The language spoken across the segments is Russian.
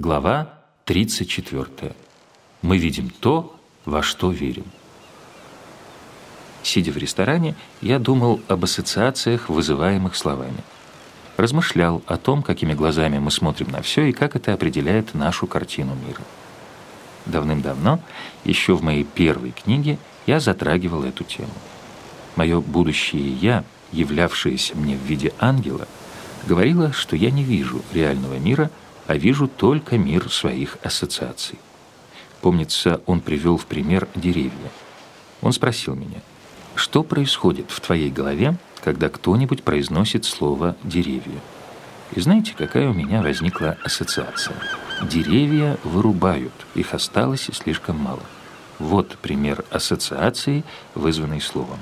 Глава 34. Мы видим то, во что верим. Сидя в ресторане, я думал об ассоциациях, вызываемых словами. Размышлял о том, какими глазами мы смотрим на все и как это определяет нашу картину мира. Давным-давно, еще в моей первой книге, я затрагивал эту тему. Мое будущее «я», являвшееся мне в виде ангела, говорило, что я не вижу реального мира, а вижу только мир своих ассоциаций. Помнится, он привел в пример деревья. Он спросил меня, что происходит в твоей голове, когда кто-нибудь произносит слово «деревья»? И знаете, какая у меня возникла ассоциация? Деревья вырубают, их осталось слишком мало. Вот пример ассоциации, вызванной словом.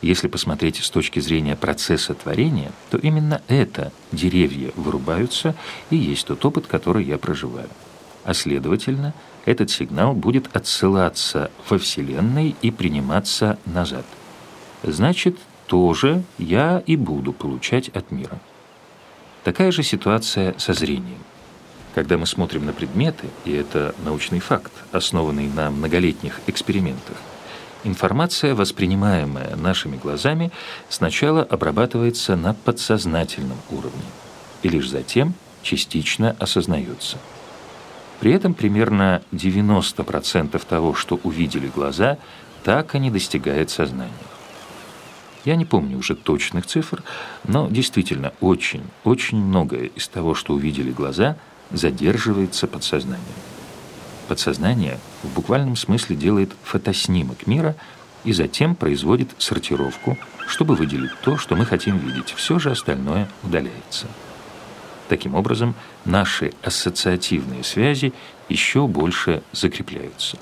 Если посмотреть с точки зрения процесса творения, то именно это деревья вырубаются и есть тот опыт, который я проживаю. А следовательно, этот сигнал будет отсылаться во Вселенной и приниматься назад. Значит, тоже я и буду получать от мира. Такая же ситуация со зрением. Когда мы смотрим на предметы, и это научный факт, основанный на многолетних экспериментах, Информация, воспринимаемая нашими глазами, сначала обрабатывается на подсознательном уровне и лишь затем частично осознается. При этом примерно 90% того, что увидели глаза, так и не достигает сознания. Я не помню уже точных цифр, но действительно очень, очень многое из того, что увидели глаза, задерживается подсознанием. Подсознание в буквальном смысле делает фотоснимок мира и затем производит сортировку, чтобы выделить то, что мы хотим видеть. Все же остальное удаляется. Таким образом, наши ассоциативные связи еще больше закрепляются.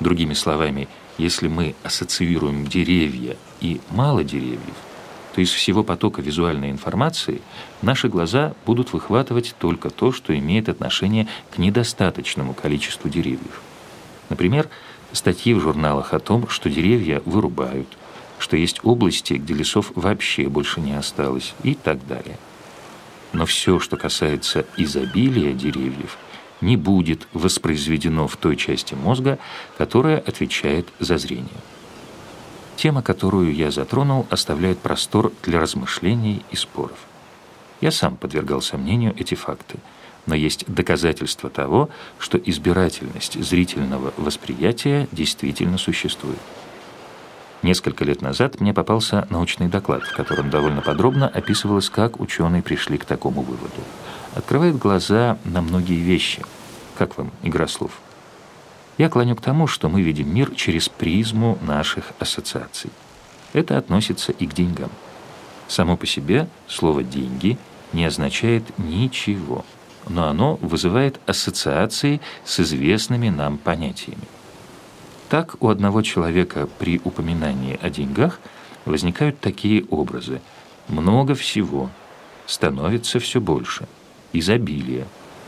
Другими словами, если мы ассоциируем деревья и мало деревьев, то из всего потока визуальной информации наши глаза будут выхватывать только то, что имеет отношение к недостаточному количеству деревьев. Например, статьи в журналах о том, что деревья вырубают, что есть области, где лесов вообще больше не осталось и так далее. Но все, что касается изобилия деревьев, не будет воспроизведено в той части мозга, которая отвечает за зрение. Тема, которую я затронул, оставляет простор для размышлений и споров. Я сам подвергал сомнению эти факты, но есть доказательства того, что избирательность зрительного восприятия действительно существует. Несколько лет назад мне попался научный доклад, в котором довольно подробно описывалось, как ученые пришли к такому выводу. Открывает глаза на многие вещи. Как вам игра слов? Я клоню к тому, что мы видим мир через призму наших ассоциаций. Это относится и к деньгам. Само по себе слово «деньги» не означает ничего, но оно вызывает ассоциации с известными нам понятиями. Так у одного человека при упоминании о деньгах возникают такие образы. Много всего, становится все больше, изобилие,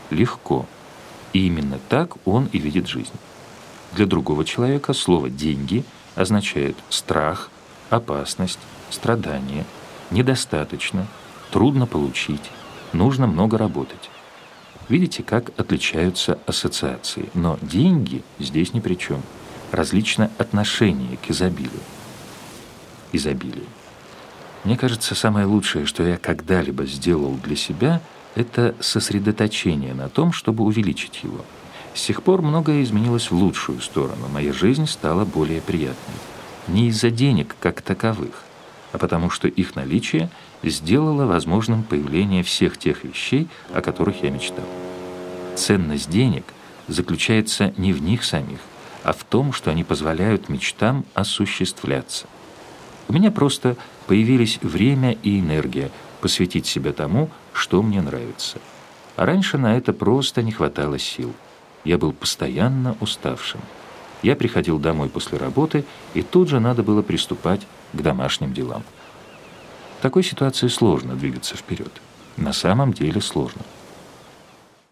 легко. И именно так он и видит жизнь. Для другого человека слово «деньги» означает страх, опасность, страдание, недостаточно, трудно получить, нужно много работать. Видите, как отличаются ассоциации. Но деньги здесь ни при чем. Различно отношение к изобилию. Изобилие. Мне кажется, самое лучшее, что я когда-либо сделал для себя, это сосредоточение на том, чтобы увеличить его – с тех пор многое изменилось в лучшую сторону. Моя жизнь стала более приятной. Не из-за денег как таковых, а потому что их наличие сделало возможным появление всех тех вещей, о которых я мечтал. Ценность денег заключается не в них самих, а в том, что они позволяют мечтам осуществляться. У меня просто появились время и энергия посвятить себя тому, что мне нравится. А раньше на это просто не хватало сил. Я был постоянно уставшим. Я приходил домой после работы, и тут же надо было приступать к домашним делам. В такой ситуации сложно двигаться вперед. На самом деле сложно.